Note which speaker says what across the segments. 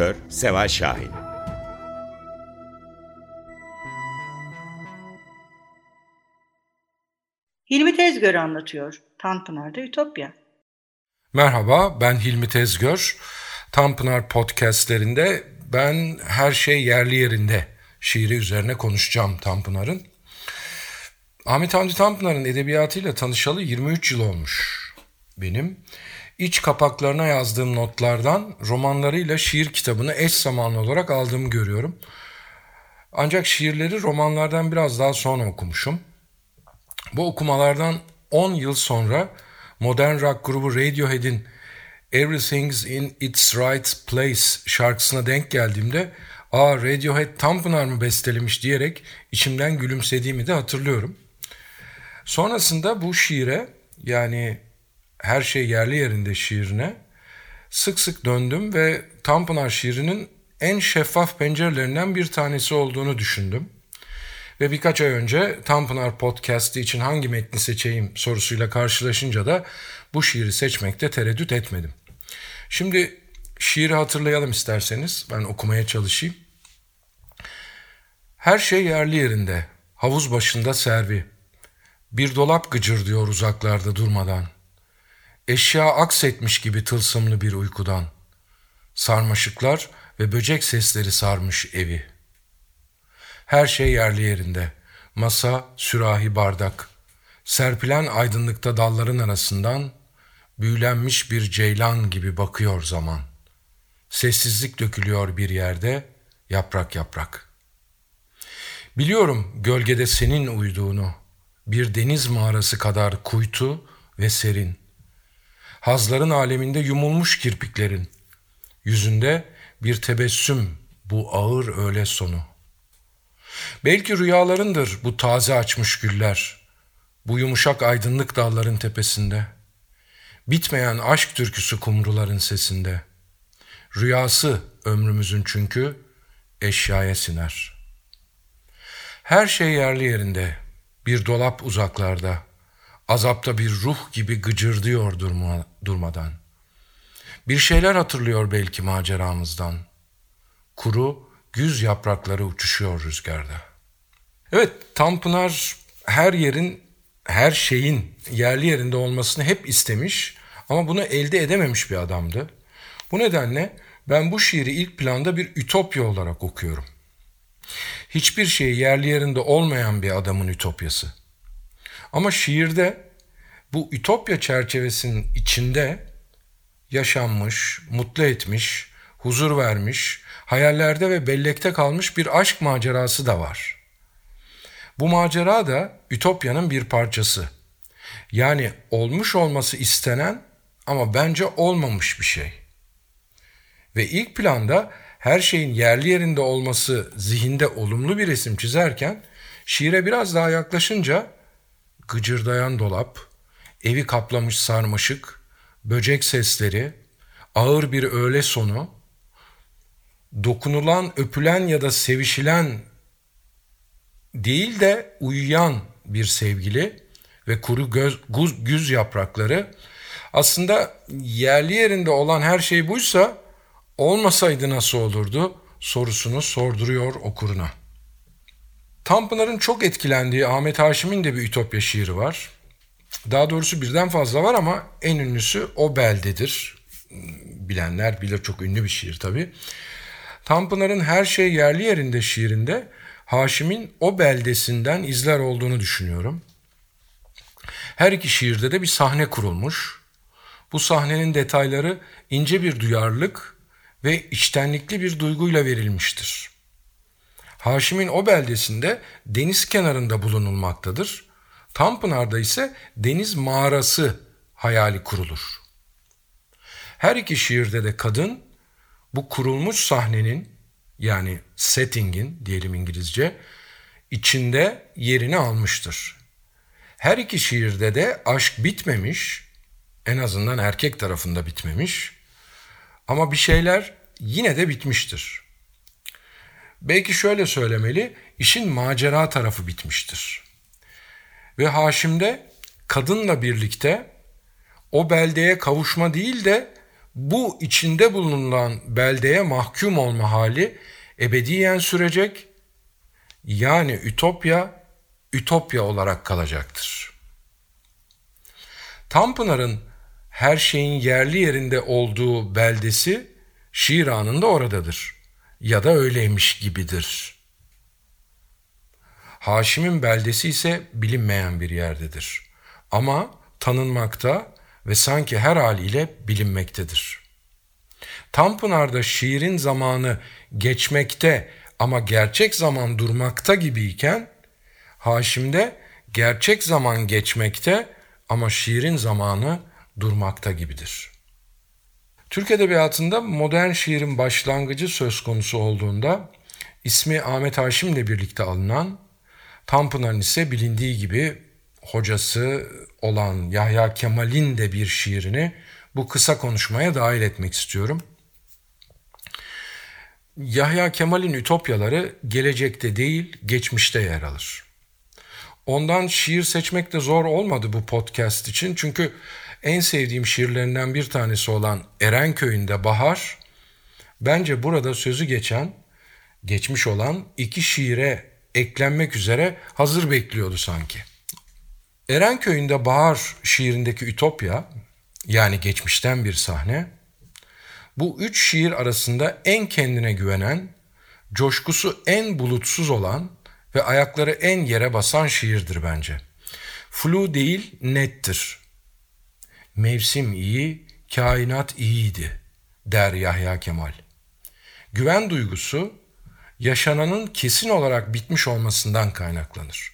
Speaker 1: Editör Seval Şahin
Speaker 2: Hilmi Tezgör anlatıyor. Tanpınar'da Ütopya.
Speaker 3: Merhaba, ben Hilmi Tezgör. Tanpınar podcastlerinde ben her şey yerli yerinde şiiri üzerine konuşacağım Tanpınar'ın. Ahmet Hamdi Tanpınar'ın edebiyatıyla tanışalı 23 yıl olmuş benim. İç kapaklarına yazdığım notlardan romanlarıyla şiir kitabını eş zamanlı olarak aldığımı görüyorum. Ancak şiirleri romanlardan biraz daha sonra okumuşum. Bu okumalardan 10 yıl sonra modern rock grubu Radiohead'in Everything's in its right place şarkısına denk geldiğimde ''Aa Radiohead Tanpınar mı bestelemiş?'' diyerek içimden gülümsediğimi de hatırlıyorum. Sonrasında bu şiire yani her şey yerli yerinde şiirine sık sık döndüm ve Tanpınar şiirinin en şeffaf pencerelerinden bir tanesi olduğunu düşündüm. Ve birkaç ay önce Tanpınar podcast'i için hangi metni seçeyim sorusuyla karşılaşınca da bu şiiri seçmekte tereddüt etmedim. Şimdi şiiri hatırlayalım isterseniz. Ben okumaya çalışayım. Her şey yerli yerinde. Havuz başında servi. Bir dolap gıcır diyor uzaklarda durmadan. Eşya aksetmiş gibi tılsımlı bir uykudan. Sarmaşıklar ve böcek sesleri sarmış evi. Her şey yerli yerinde. Masa, sürahi, bardak. Serpilen aydınlıkta dalların arasından büyülenmiş bir ceylan gibi bakıyor zaman. Sessizlik dökülüyor bir yerde, yaprak yaprak. Biliyorum gölgede senin uyuduğunu, bir deniz mağarası kadar kuytu ve serin. Hazların aleminde yumulmuş kirpiklerin. Yüzünde bir tebessüm bu ağır öğle sonu. Belki rüyalarındır bu taze açmış güller, bu yumuşak aydınlık dalların tepesinde. Bitmeyen aşk türküsü kumruların sesinde. Rüyası ömrümüzün çünkü eşyaya siner. Her şey yerli yerinde, bir dolap uzaklarda.'' Azapta bir ruh gibi gıcırdıyor durma, durmadan. Bir şeyler hatırlıyor belki maceramızdan. Kuru, güz yaprakları uçuşuyor rüzgarda. Evet, Tanpınar her yerin, her şeyin yerli yerinde olmasını hep istemiş ama bunu elde edememiş bir adamdı. Bu nedenle ben bu şiiri ilk planda bir ütopya olarak okuyorum. Hiçbir şey yerli yerinde olmayan bir adamın ütopyası. Ama şiirde bu ütopya çerçevesinin içinde yaşanmış, mutlu etmiş, huzur vermiş, hayallerde ve bellekte kalmış bir aşk macerası da var. Bu macera da ütopyanın bir parçası. Yani olmuş olması istenen ama bence olmamış bir şey. Ve ilk planda her şeyin yerli yerinde olması zihinde olumlu bir resim çizerken şiire biraz daha yaklaşınca gıcırdayan dolap, evi kaplamış sarmaşık, böcek sesleri, ağır bir öğle sonu, dokunulan, öpülen ya da sevişilen değil de uyuyan bir sevgili ve kuru göz, güz, güz yaprakları aslında yerli yerinde olan her şey buysa olmasaydı nasıl olurdu? sorusunu sorduruyor okuruna. Tanpınar'ın çok etkilendiği Ahmet Haşim'in de bir Ütopya şiiri var. Daha doğrusu birden fazla var ama en ünlüsü O Beldedir. Bilenler bilir çok ünlü bir şiir tabii. Tanpınar'ın Her Şey Yerli Yerinde şiirinde Haşim'in o beldesinden izler olduğunu düşünüyorum. Her iki şiirde de bir sahne kurulmuş. Bu sahnenin detayları ince bir duyarlılık ve içtenlikli bir duyguyla verilmiştir. Haşim'in o beldesinde deniz kenarında bulunulmaktadır. Tanpınar'da ise deniz mağarası hayali kurulur. Her iki şiirde de kadın bu kurulmuş sahnenin yani setting'in diyelim İngilizce içinde yerini almıştır. Her iki şiirde de aşk bitmemiş, en azından erkek tarafında bitmemiş ama bir şeyler yine de bitmiştir. Belki şöyle söylemeli, işin macera tarafı bitmiştir. Ve Haşim'de kadınla birlikte o beldeye kavuşma değil de bu içinde bulunan beldeye mahkum olma hali ebediyen sürecek. Yani ütopya, ütopya olarak kalacaktır. Tanpınar'ın her şeyin yerli yerinde olduğu beldesi şiir anında oradadır. Ya da öyleymiş gibidir. Haşim'in beldesi ise bilinmeyen bir yerdedir. Ama tanınmakta ve sanki her haliyle bilinmektedir. Tanpınar'da şiirin zamanı geçmekte ama gerçek zaman durmakta gibiyken Haşim'de gerçek zaman geçmekte ama şiirin zamanı durmakta gibidir. Türk Edebiyatı'nda modern şiirin başlangıcı söz konusu olduğunda ismi Ahmet Haşim'le birlikte alınan Tanpınar'ın ise bilindiği gibi hocası olan Yahya Kemal'in de bir şiirini bu kısa konuşmaya dahil etmek istiyorum. Yahya Kemal'in ütopyaları gelecekte değil, geçmişte yer alır. Ondan şiir seçmek de zor olmadı bu podcast için. Çünkü en sevdiğim şiirlerinden bir tanesi olan Erenköy'ünde Bahar, bence burada sözü geçen, geçmiş olan iki şiire eklenmek üzere hazır bekliyordu sanki. Erenköy'ünde Bahar şiirindeki Ütopya, yani geçmişten bir sahne, bu üç şiir arasında en kendine güvenen, coşkusu en bulutsuz olan ve ayakları en yere basan şiirdir bence. Flu değil, nettir. Mevsim iyi, kainat iyiydi, der Yahya Kemal. Güven duygusu, yaşananın kesin olarak bitmiş olmasından kaynaklanır.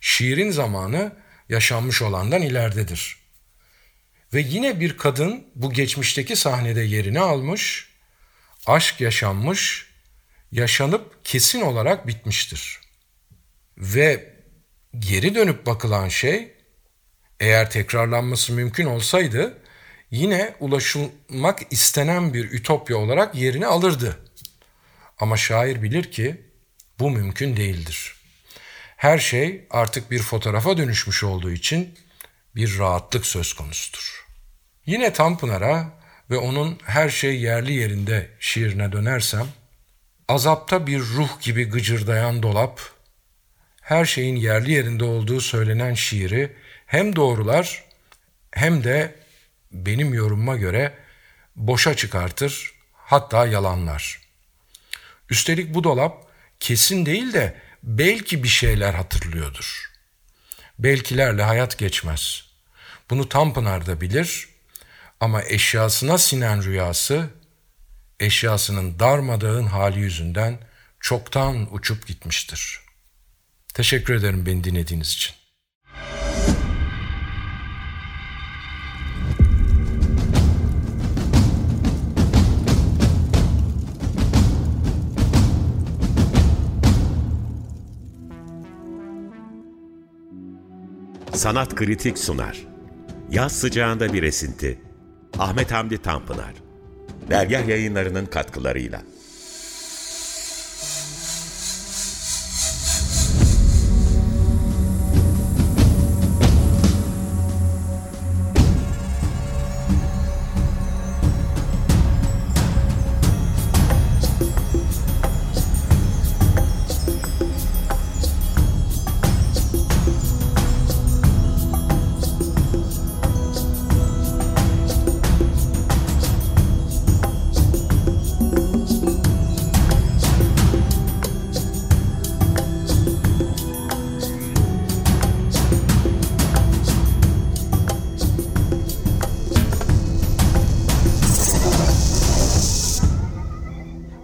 Speaker 3: Şiirin zamanı yaşanmış olandan ileridedir. Ve yine bir kadın bu geçmişteki sahnede yerini almış, aşk yaşanmış, yaşanıp kesin olarak bitmiştir. Ve geri dönüp bakılan şey, eğer tekrarlanması mümkün olsaydı, yine ulaşılmak istenen bir ütopya olarak yerini alırdı. Ama şair bilir ki bu mümkün değildir. Her şey artık bir fotoğrafa dönüşmüş olduğu için bir rahatlık söz konusudur. Yine Tanpınar'a ve onun her şey yerli yerinde şiirine dönersem, azapta bir ruh gibi gıcırdayan dolap, her şeyin yerli yerinde olduğu söylenen şiiri hem doğrular hem de benim yorumuma göre boşa çıkartır, hatta yalanlar. Üstelik bu dolap kesin değil de belki bir şeyler hatırlıyordur. Belkilerle hayat geçmez. Bunu Tanpınar da bilir ama eşyasına sinen rüyası, eşyasının darmadağın hali yüzünden çoktan uçup gitmiştir. Teşekkür ederim beni dinlediğiniz için.
Speaker 1: Sanat Kritik sunar. Yaz sıcağında bir esinti. Ahmet Hamdi Tanpınar. Dergah yayınlarının katkılarıyla.